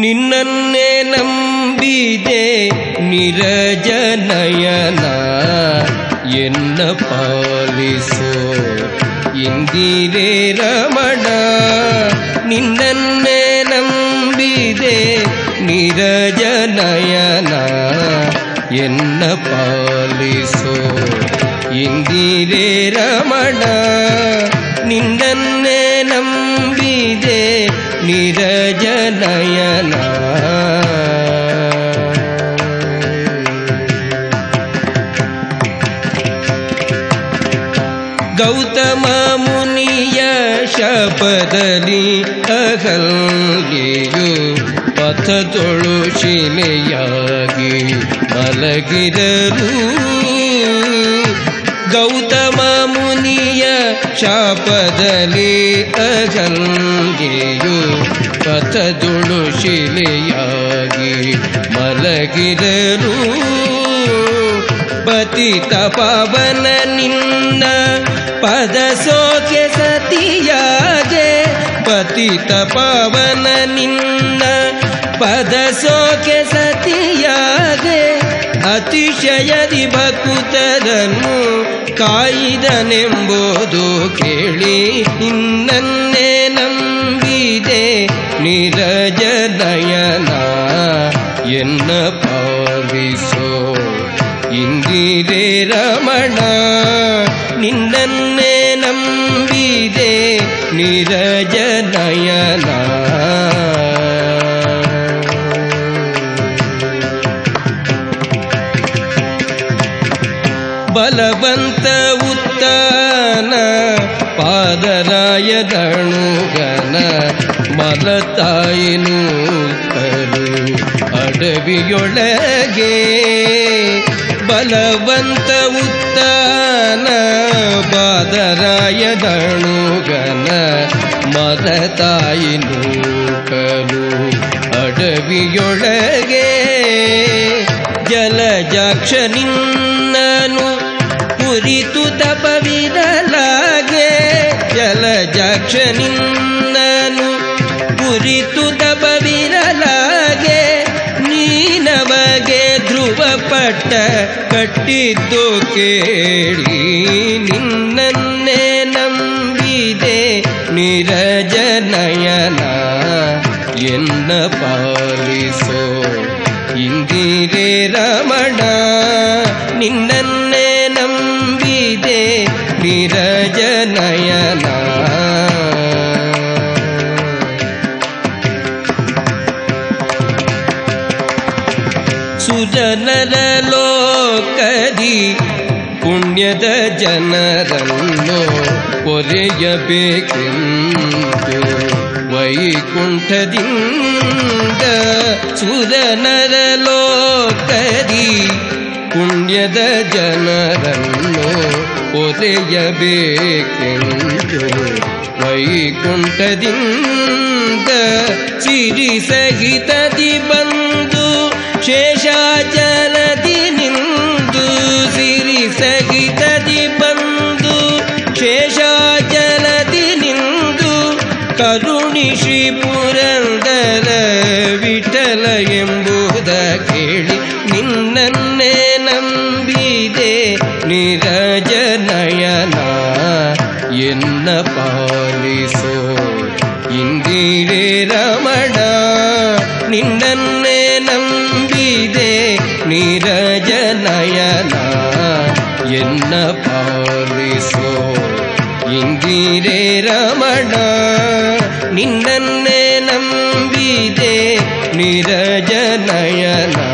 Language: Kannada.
ನಿನ್ನನ್ನೇ ನಂಬಿದೆ ನಿರಜನಯನ ಎನ್ನ ಪಾಲಿಸೋ ಇಂದಿರೇ ರಮಣ ನಿನ್ನನ್ನೇ ನಂಬಿದೆ ನಿರಜನಯನ ಎನ್ನ ಪಾಲಿಸೋ ಇಂದಿರೇ ರಮಣ ನಿನ್ನನ್ನೇ ನಂಬಿದೆ निरजनयना गौतमा मुनिया शपथलि अह पथ शया गिलिरलु गौतम ಮುನಿಯ ಶಾಪದಲ್ಲಿ ಅಗಂಗೆಯು ಪಥದುಳು ಶಿಲೆಯಾಗಿ ಮಲಗಿರಲು ಪತಿತ ಪವನ ನಿನ್ನ ಪದ ಸೋಕೆ ಸತಿಯಾಗೆ ಪತಿತ ಪವನ ನಿನ್ನ ಪದ ಸೋಕೆ ಸತಿಯಾಗೆ ಅತಿಶಯದಿ ಭಕುತರನ್ನು ಕಾಯಿದನೆಂಬುದು ಕೇಳಿ ನಿನ್ನನ್ನೇ ನಂಬಿದೆ ನಿರಜನಯನ ಎನ್ನ ಪಾವಿಸೋ ಇಂದಿರೇ ರಮಣ. ನಿನ್ನನ್ನೇ ನಂಬಿದೆ ನಿರಜನಯನ ಬಲವಂತ ಉತ್ತಾನ ಪಾದರಾಯ ದಣುಗನ ಮಲತಾಯಿನು ಕರು ಅಡವಿಯೊಳಗೆ. ಬಲವಂತ ಉತ್ತಾನ ಪಾದರಾಯ ದಣುಗನ ಮಲತಾಯಿನು ಕರು ಅಡವಿಯೊಳಗೆ. ಜಲಜಾಕ್ಷ ನಿನ್ನನು ಕುರಿತು ತಪವಿರಲಾಗೆ ಜಲಜಾಕ್ಷ ನಿನ್ನನು ಕುರಿತು ತಪವಿರಲಾಗೆ ನೀನವಗೆ ಧ್ರುವ ಪಟ್ಟ ಕಟ್ಟಿದ್ದು ಕೇಳಿ, ನಿನ್ನನ್ನೇ ನಂಬಿದೆ ನಿರಜನಯನ ಎನ್ನ ಪಾಲಿಸೋ ಇಂದಿರೇ ರಮಣ ನಿನ್ನನ್ನೇ ಸುಜನರ ಲೋಕದಿ ಪುಣ್ಯದ ಜನರನ್ನು ಕೊರೆಯಬೇಕೆಂದು ವೈಕುಂಠದಿಂದ ಸುರನರ ಲೋಕದಿ ಪುಣ್ಯದ ಜನರನ್ನು ಒರೆಯಬೇಕೆಂದು ವೈಕುಂಠದಿಂದ ಸಿರಿ ಸಹಿತದಿ ಬಂದು ಶೇಷಾಚಲದಿ ಕರುಣಿಶಿ ಪುರಂದರ ವಿಠಲ ಎಂಬುದ ಕೇಳಿ ನಿನ್ನನ್ನೇ ನಂಬಿದೆ ನಿರಜನಯನ ಎನ್ನ ಪಾಲಿಸೋ ಇಂದಿರೇ ರಮಣ ನಿನ್ನನ್ನೇ ನಂಬಿದೆ ನಿರಜನಯನ ಎನ್ನ ಪಾಲಿಸೋ எங்கீரே ரமணா நின்னே நம்பிதே நிரஜ நயனா.